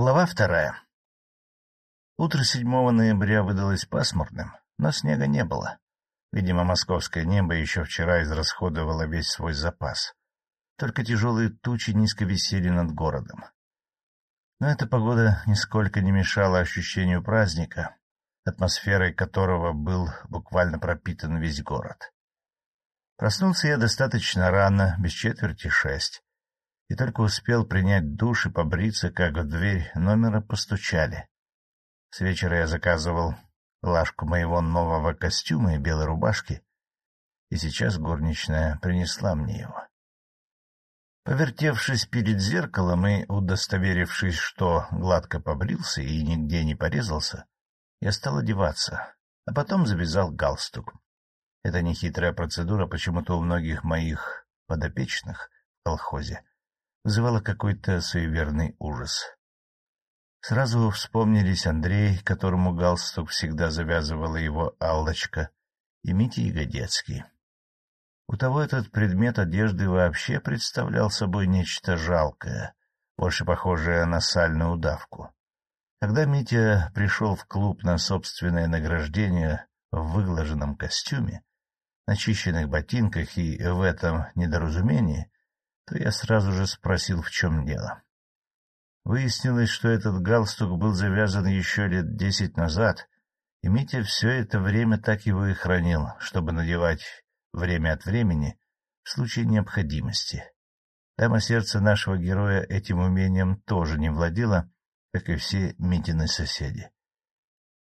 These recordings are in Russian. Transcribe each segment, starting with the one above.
Глава вторая. Утро 7 ноября выдалось пасмурным, но снега не было. Видимо, московское небо еще вчера израсходовало весь свой запас. Только тяжелые тучи низко висели над городом. Но эта погода нисколько не мешала ощущению праздника, атмосферой которого был буквально пропитан весь город. Проснулся я достаточно рано, без четверти шесть, и только успел принять душ и побриться, как в дверь номера постучали. С вечера я заказывал лашку моего нового костюма и белой рубашки, и сейчас горничная принесла мне его. Повертевшись перед зеркалом и удостоверившись, что гладко побрился и нигде не порезался, я стал одеваться, а потом завязал галстук. Эта нехитрая процедура почему-то у многих моих подопечных в колхозе вызывала какой-то суеверный ужас. Сразу вспомнились Андрей, которому галстук всегда завязывала его Аллочка, и Митя Ягодецкий. У того этот предмет одежды вообще представлял собой нечто жалкое, больше похожее на сальную удавку. Когда Митя пришел в клуб на собственное награждение в выглаженном костюме, начищенных ботинках и в этом недоразумении, то я сразу же спросил, в чем дело. Выяснилось, что этот галстук был завязан еще лет десять назад, и Митя все это время так его и хранил, чтобы надевать время от времени в случае необходимости. Дама сердца нашего героя этим умением тоже не владела, как и все Митины соседи.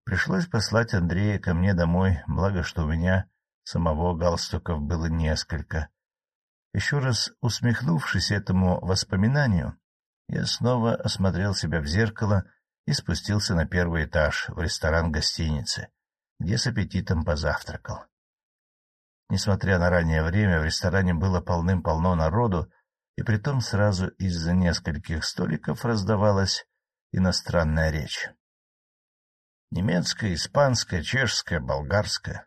Пришлось послать Андрея ко мне домой, благо что у меня самого галстуков было несколько. Еще раз усмехнувшись этому воспоминанию, я снова осмотрел себя в зеркало и спустился на первый этаж в ресторан гостиницы, где с аппетитом позавтракал. Несмотря на раннее время, в ресторане было полным-полно народу, и притом сразу из-за нескольких столиков раздавалась иностранная речь. Немецкая, испанская, чешская, болгарская.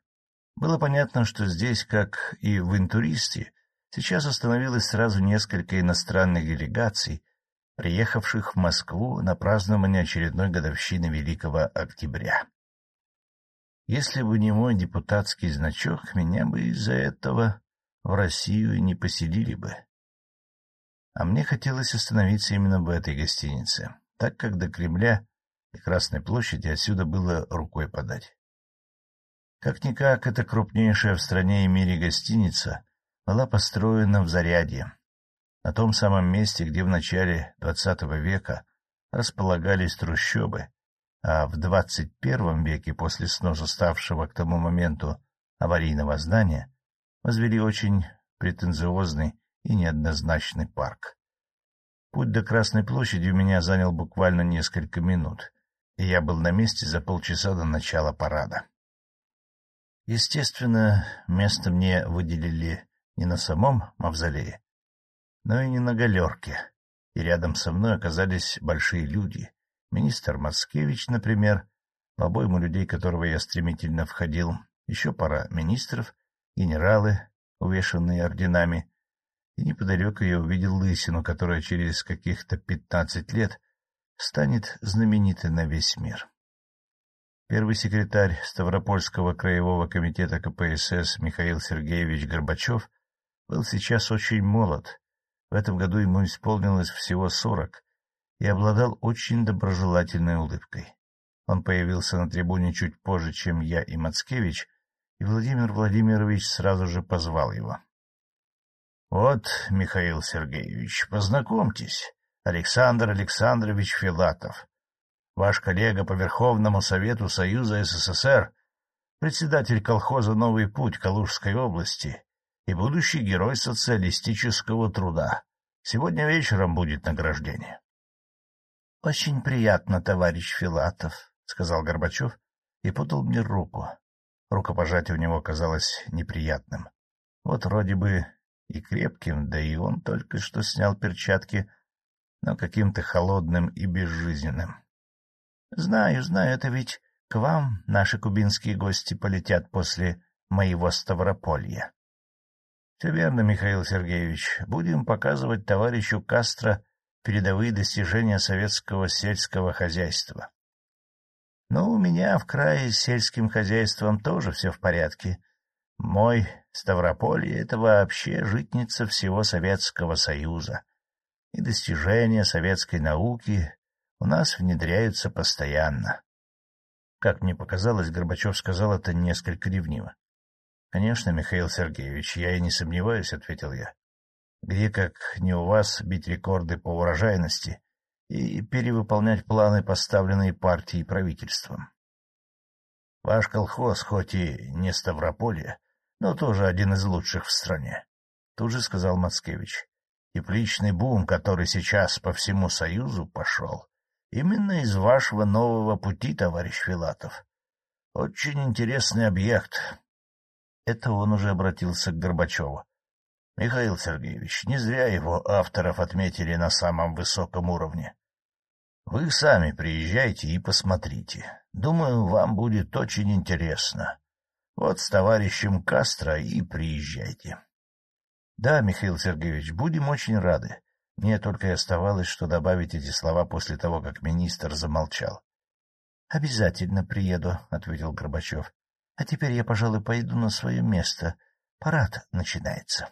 Было понятно, что здесь, как и в интуристе, сейчас остановилось сразу несколько иностранных делегаций, приехавших в Москву на празднование очередной годовщины Великого Октября. Если бы не мой депутатский значок, меня бы из-за этого в Россию не поселили бы. А мне хотелось остановиться именно в этой гостинице, так как до Кремля и Красной площади отсюда было рукой подать. Как-никак, эта крупнейшая в стране и мире гостиница была построена в Зарядье, на том самом месте, где в начале XX века располагались трущобы, а в XXI веке после сноса ставшего к тому моменту аварийного здания возвели очень претенциозный и неоднозначный парк. Путь до Красной площади у меня занял буквально несколько минут, и я был на месте за полчаса до начала парада. Естественно, место мне выделили не на самом мавзолее, но и не на галерке, и рядом со мной оказались большие люди. Министр Мацкевич, например, в обойму людей которого я стремительно входил, еще пара министров, генералы, увешанные орденами, и неподалеку я увидел лысину, которая через каких-то пятнадцать лет станет знаменитой на весь мир. Первый секретарь Ставропольского краевого комитета КПСС Михаил Сергеевич Горбачев был сейчас очень молод, в этом году ему исполнилось всего сорок, и обладал очень доброжелательной улыбкой. Он появился на трибуне чуть позже, чем я и Мацкевич, и Владимир Владимирович сразу же позвал его. — Вот, Михаил Сергеевич, познакомьтесь, Александр Александрович Филатов, ваш коллега по Верховному Совету Союза СССР, председатель колхоза «Новый путь» Калужской области и будущий герой социалистического труда. Сегодня вечером будет награждение. — Очень приятно, товарищ Филатов, — сказал Горбачев и подал мне руку. Рукопожатие у него казалось неприятным. Вот вроде бы и крепким, да и он только что снял перчатки, но каким-то холодным и безжизненным. — Знаю, знаю, это ведь к вам наши кубинские гости полетят после моего Ставрополья. — Все верно, Михаил Сергеевич. Будем показывать товарищу Кастро передовые достижения советского сельского хозяйства. Но у меня в крае с сельским хозяйством тоже все в порядке. Мой Ставрополье — это вообще житница всего Советского Союза, и достижения советской науки у нас внедряются постоянно. Как мне показалось, Горбачев сказал это несколько ревниво. — Конечно, Михаил Сергеевич, я и не сомневаюсь, — ответил я. — Где, как не у вас, бить рекорды по урожайности и перевыполнять планы, поставленные партией и правительством? Ваш колхоз, хоть и не Ставрополье, но тоже один из лучших в стране, — тут же сказал Мацкевич. Тепличный бум, который сейчас по всему Союзу пошел, именно из вашего нового пути, товарищ Филатов. Очень интересный объект, это он уже обратился к Горбачеву. — Михаил Сергеевич, не зря его авторов отметили на самом высоком уровне. Вы сами приезжайте и посмотрите. Думаю, вам будет очень интересно. Вот с товарищем Кастро и приезжайте. — Да, Михаил Сергеевич, будем очень рады. Мне только и оставалось, что добавить эти слова после того, как министр замолчал. — Обязательно приеду, — ответил Горбачев. А теперь я, пожалуй, пойду на свое место. Парад начинается.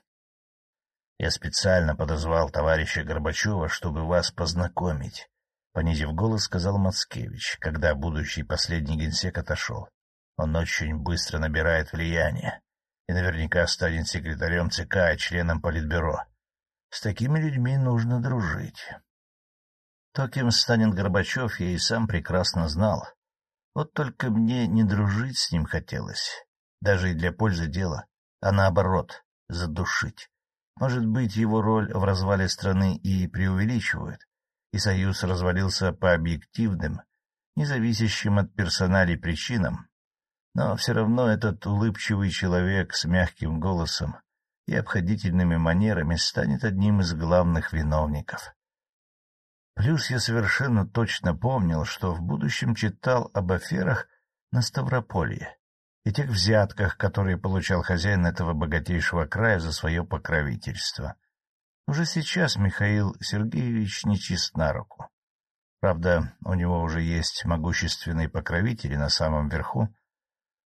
Я специально подозвал товарища Горбачева, чтобы вас познакомить. Понизив голос, сказал Мацкевич, когда будущий последний генсек отошел. Он очень быстро набирает влияние и наверняка станет секретарем ЦК и членом Политбюро. С такими людьми нужно дружить. То, кем станет Горбачев, я и сам прекрасно знал. Вот только мне не дружить с ним хотелось, даже и для пользы дела, а наоборот, задушить. Может быть, его роль в развале страны и преувеличивают, и союз развалился по объективным, независящим от персоналей причинам, но все равно этот улыбчивый человек с мягким голосом и обходительными манерами станет одним из главных виновников. Плюс я совершенно точно помнил, что в будущем читал об аферах на Ставрополье и тех взятках, которые получал хозяин этого богатейшего края за свое покровительство. Уже сейчас Михаил Сергеевич не чист на руку. Правда, у него уже есть могущественные покровители на самом верху,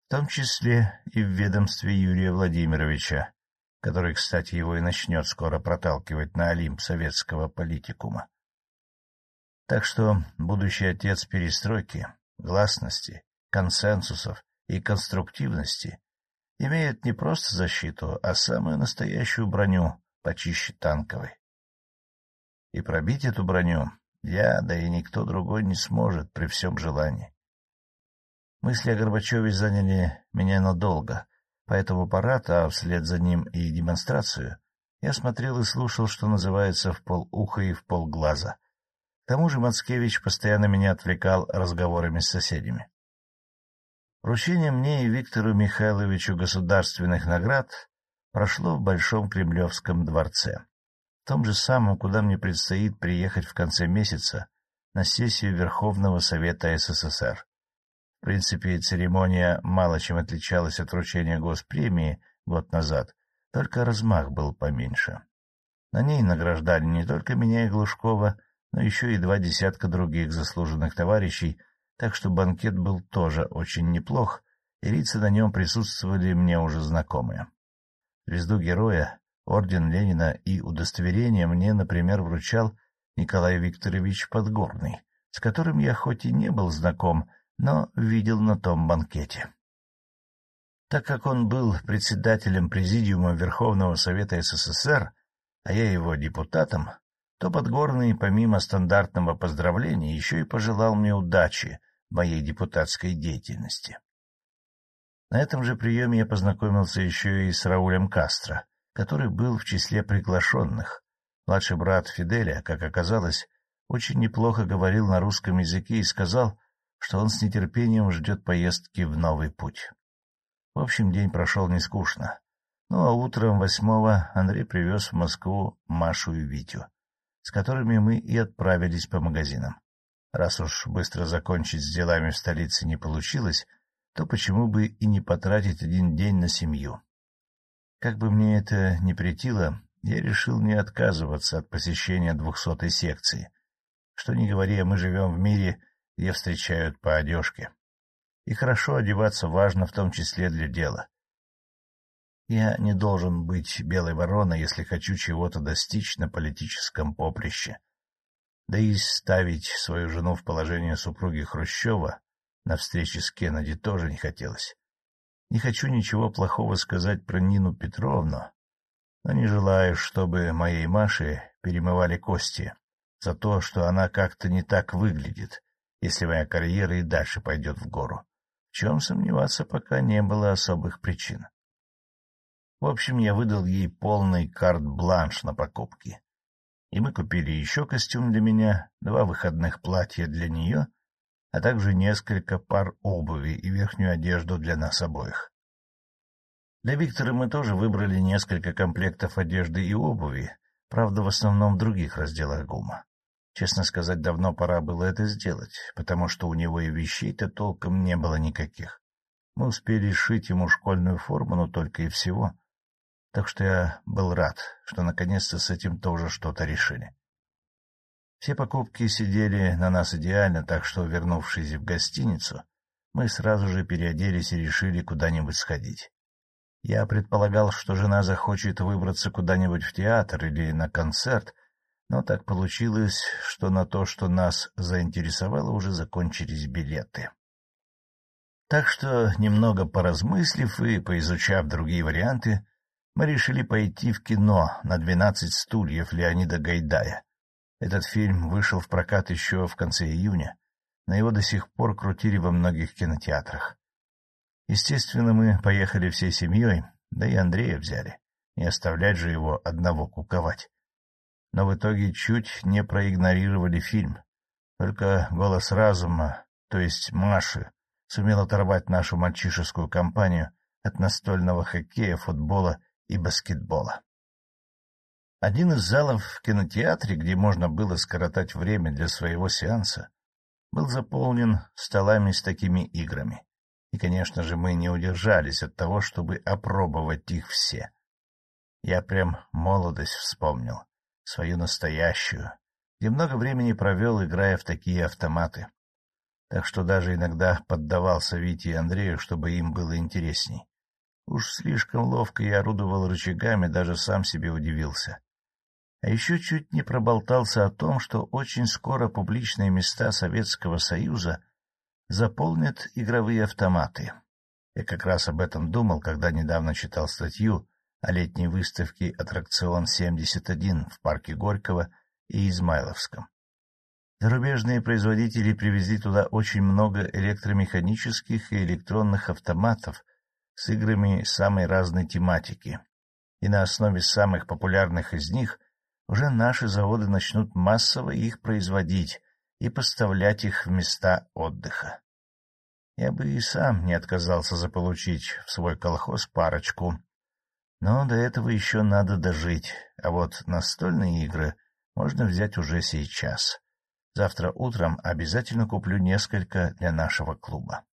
в том числе и в ведомстве Юрия Владимировича, который, кстати, его и начнет скоро проталкивать на Олимп советского политикума. Так что будущий отец перестройки, гласности, консенсусов и конструктивности имеет не просто защиту, а самую настоящую броню, почище танковой. И пробить эту броню я, да и никто другой не сможет при всем желании. Мысли о Горбачеве заняли меня надолго, поэтому парад, а вслед за ним и демонстрацию, я смотрел и слушал, что называется, в полуха и в полглаза — к тому же Мацкевич постоянно меня отвлекал разговорами с соседями. Вручение мне и Виктору Михайловичу государственных наград прошло в Большом Кремлевском дворце, в том же самом, куда мне предстоит приехать в конце месяца на сессию Верховного Совета СССР. В принципе, церемония мало чем отличалась от вручения госпремии год назад, только размах был поменьше. На ней награждали не только меня и Глушкова, но еще и два десятка других заслуженных товарищей, так что банкет был тоже очень неплох, и лица на нем присутствовали мне уже знакомые. Звезду героя, орден Ленина и удостоверение мне, например, вручал Николай Викторович Подгорный, с которым я хоть и не был знаком, но видел на том банкете. Так как он был председателем Президиума Верховного Совета СССР, а я его депутатом, то Подгорный, помимо стандартного поздравления, еще и пожелал мне удачи в моей депутатской деятельности. На этом же приеме я познакомился еще и с Раулем Кастро, который был в числе приглашенных. Младший брат Фиделя, как оказалось, очень неплохо говорил на русском языке и сказал, что он с нетерпением ждет поездки в новый путь. В общем, день прошел нескучно. Ну а утром восьмого Андрей привез в Москву Машу и Витю с которыми мы и отправились по магазинам. Раз уж быстро закончить с делами в столице не получилось, то почему бы и не потратить один день на семью? Как бы мне это ни претило, я решил не отказываться от посещения двухсотой секции. Что ни говори, мы живем в мире, где встречают по одежке. И хорошо одеваться важно в том числе для дела. Я не должен быть белой вороной, если хочу чего-то достичь на политическом поприще. Да и ставить свою жену в положение супруги Хрущева на встрече с Кеннеди тоже не хотелось. Не хочу ничего плохого сказать про Нину Петровну, но не желаю, чтобы моей Маше перемывали кости за то, что она как-то не так выглядит, если моя карьера и дальше пойдет в гору. В чем сомневаться пока не было особых причин. В общем, я выдал ей полный карт-бланш на покупки. И мы купили еще костюм для меня, два выходных платья для нее, а также несколько пар обуви и верхнюю одежду для нас обоих. Для Виктора мы тоже выбрали несколько комплектов одежды и обуви, правда, в основном в других разделах ГУМа. Честно сказать, давно пора было это сделать, потому что у него и вещей-то толком не было никаких. Мы успели сшить ему школьную форму, но только и всего — так что я был рад, что наконец-то с этим тоже что-то решили. Все покупки сидели на нас идеально, так что, вернувшись в гостиницу, мы сразу же переоделись и решили куда-нибудь сходить. Я предполагал, что жена захочет выбраться куда-нибудь в театр или на концерт, но так получилось, что на то, что нас заинтересовало, уже закончились билеты. Так что, немного поразмыслив и поизучав другие варианты, мы решили пойти в кино на «Двенадцать стульев» Леонида Гайдая. Этот фильм вышел в прокат еще в конце июня, но его до сих пор крутили во многих кинотеатрах. Естественно, мы поехали всей семьей, да и Андрея взяли, не оставлять же его одного куковать. Но в итоге чуть не проигнорировали фильм. Только голос разума, то есть Маши, сумел оторвать нашу мальчишескую компанию от настольного хоккея, футбола и баскетбола. Один из залов в кинотеатре, где можно было скоротать время для своего сеанса, был заполнен столами с такими играми. И, конечно же, мы не удержались от того, чтобы опробовать их все. Я прям молодость вспомнил, свою настоящую, где много времени провел, играя в такие автоматы. Так что даже иногда поддавался Вите и Андрею, чтобы им было интересней. Уж слишком ловко я орудовал рычагами, даже сам себе удивился. А еще чуть не проболтался о том, что очень скоро публичные места Советского Союза заполнят игровые автоматы. Я как раз об этом думал, когда недавно читал статью о летней выставке «Аттракцион-71» в парке Горького и Измайловском. Зарубежные производители привезли туда очень много электромеханических и электронных автоматов — с играми самой разной тематики, и на основе самых популярных из них уже наши заводы начнут массово их производить и поставлять их в места отдыха. Я бы и сам не отказался заполучить в свой колхоз парочку, но до этого еще надо дожить, а вот настольные игры можно взять уже сейчас. Завтра утром обязательно куплю несколько для нашего клуба.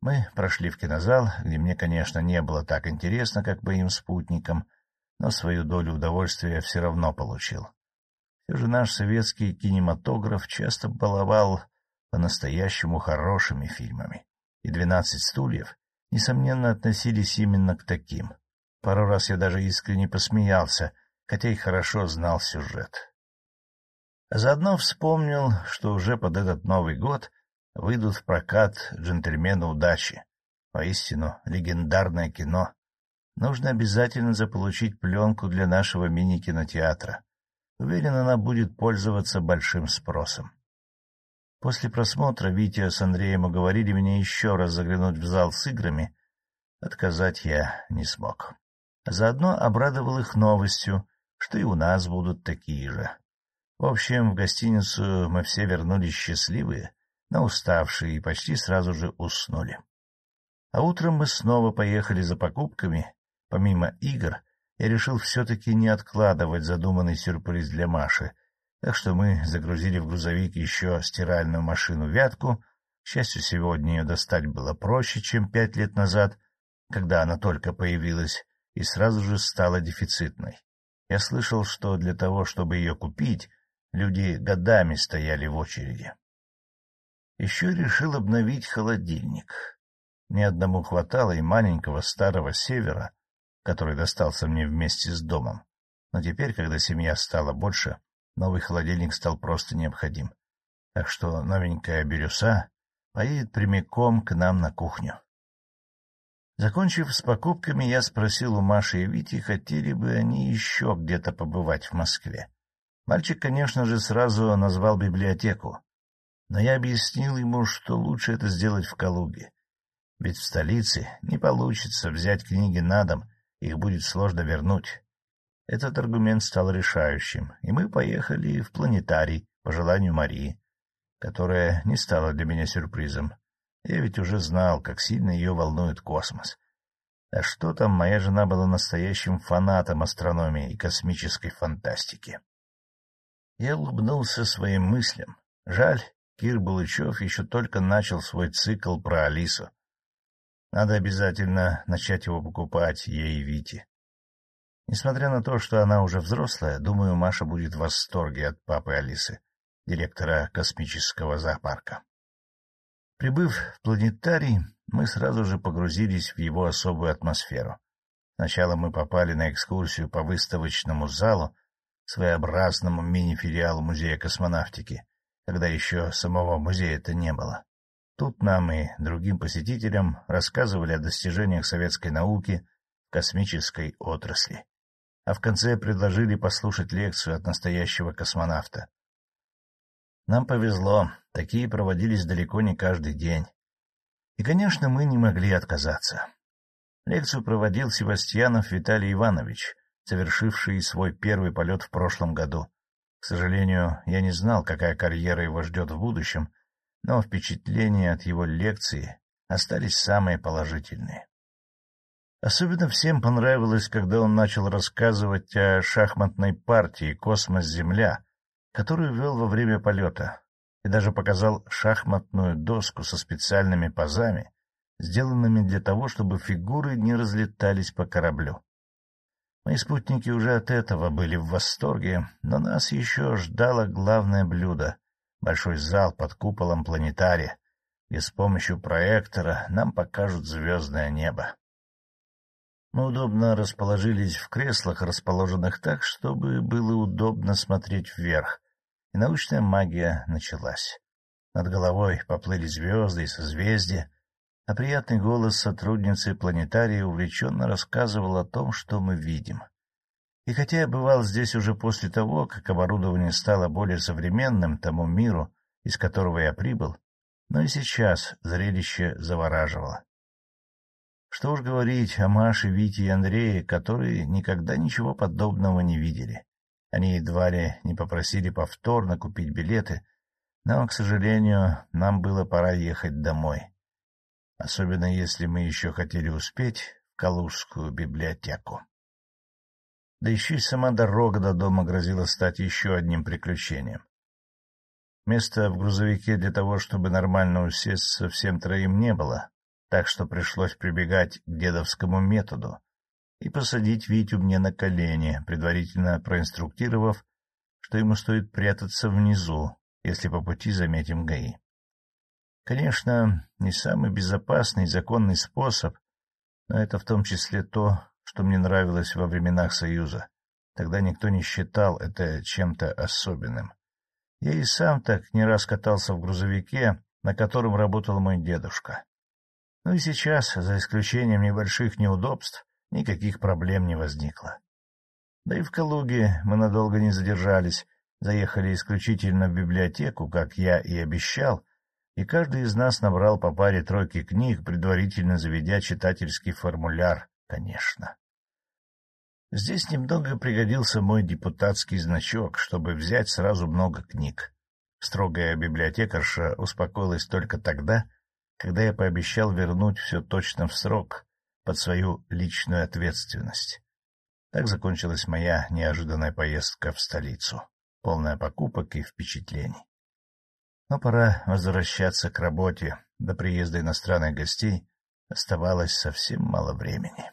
Мы прошли в кинозал, где мне, конечно, не было так интересно, как моим спутникам, но свою долю удовольствия все равно получил. Все же наш советский кинематограф часто баловал по-настоящему хорошими фильмами, и «Двенадцать стульев» несомненно относились именно к таким. Пару раз я даже искренне посмеялся, хотя и хорошо знал сюжет. А заодно вспомнил, что уже под этот Новый год выйдут в прокат «Джентльмены удачи». Поистину, легендарное кино. Нужно обязательно заполучить пленку для нашего мини-кинотеатра. Уверен, она будет пользоваться большим спросом. После просмотра Витя с Андреем уговорили меня еще раз заглянуть в зал с играми. Отказать я не смог. Заодно обрадовал их новостью, что и у нас будут такие же. В общем, в гостиницу мы все вернулись счастливые, но уставшие и почти сразу же уснули. А утром мы снова поехали за покупками. Помимо игр, я решил все-таки не откладывать задуманный сюрприз для Маши, так что мы загрузили в грузовик еще стиральную машину «Вятку». К счастью, сегодня ее достать было проще, чем пять лет назад, когда она только появилась и сразу же стала дефицитной. Я слышал, что для того, чтобы ее купить, люди годами стояли в очереди. Еще решил обновить холодильник. Ни одному хватало и маленького старого севера, который достался мне вместе с домом. Но теперь, когда семья стала больше, новый холодильник стал просто необходим. Так что новенькая бирюса поедет прямиком к нам на кухню. Закончив с покупками, я спросил у Маши и Вити, хотели бы они еще где-то побывать в Москве. Мальчик, конечно же, сразу назвал библиотеку, но я объяснил ему, что лучше это сделать в Калуге. Ведь в столице не получится взять книги на дом, их будет сложно вернуть. Этот аргумент стал решающим, и мы поехали в планетарий по желанию Марии, которая не стала для меня сюрпризом. Я ведь уже знал, как сильно ее волнует космос. А что там, моя жена была настоящим фанатом астрономии и космической фантастики. Я улыбнулся своим мыслям. Жаль, Кир Булычев еще только начал свой цикл про Алису. Надо обязательно начать его покупать, ей и Вите. Несмотря на то, что она уже взрослая, думаю, Маша будет в восторге от папы Алисы, директора космического зоопарка. Прибыв в планетарий, мы сразу же погрузились в его особую атмосферу. Сначала мы попали на экскурсию по выставочному залу, своеобразному мини-филиалу Музея космонавтики, когда еще самого музея-то не было. Тут нам и другим посетителям рассказывали о достижениях советской науки в космической отрасли. А в конце предложили послушать лекцию от настоящего космонавта. Нам повезло, такие проводились далеко не каждый день. И, конечно, мы не могли отказаться. Лекцию проводил Севастьянов Виталий Иванович, совершивший свой первый полет в прошлом году. К сожалению, я не знал, какая карьера его ждет в будущем, но впечатления от его лекции остались самые положительные. Особенно всем понравилось, когда он начал рассказывать о шахматной партии «Космос-Земля», которую вел во время полета, и даже показал шахматную доску со специальными пазами, сделанными для того, чтобы фигуры не разлетались по кораблю. Мои спутники уже от этого были в восторге, но нас еще ждало главное блюдо — большой зал под куполом планетария, где с помощью проектора нам покажут звездное небо. Мы удобно расположились в креслах, расположенных так, чтобы было удобно смотреть вверх, и научная магия началась. Над головой поплыли звезды и созвездия, а приятный голос сотрудницы планетария увлеченно рассказывал о том, что мы видим. И хотя я бывал здесь уже после того, как оборудование стало более современным тому миру, из которого я прибыл, но и сейчас зрелище завораживало. Что уж говорить о Маше, Вите и Андрее, которые никогда ничего подобного не видели. Они едва ли не попросили повторно купить билеты, но, к сожалению, нам было пора ехать домой. Особенно если мы еще хотели успеть в Калужскую библиотеку. Да еще и сама дорога до дома грозила стать еще одним приключением. Места в грузовике для того, чтобы нормально усесться всем троим не было, так что пришлось прибегать к дедовскому методу и посадить Витю мне на колени, предварительно проинструктировав, что ему стоит прятаться внизу, если по пути заметим ГАИ. Конечно, не самый безопасный и законный способ, но это в том числе то, что мне нравилось во временах Союза. Тогда никто не считал это чем-то особенным. Я и сам так не раз катался в грузовике, на котором работал мой дедушка. Ну и сейчас, за исключением небольших неудобств, никаких проблем не возникло. Да и в Калуге мы надолго не задержались, заехали исключительно в библиотеку, как я и обещал, и каждый из нас набрал по паре тройки книг, предварительно заведя читательский формуляр, конечно. Здесь немного пригодился мой депутатский значок, чтобы взять сразу много книг. Строгая библиотекарша успокоилась только тогда, когда я пообещал вернуть все точно в срок, под свою личную ответственность. Так закончилась моя неожиданная поездка в столицу, полная покупок и впечатлений. Но пора возвращаться к работе. До приезда иностранных гостей оставалось совсем мало времени.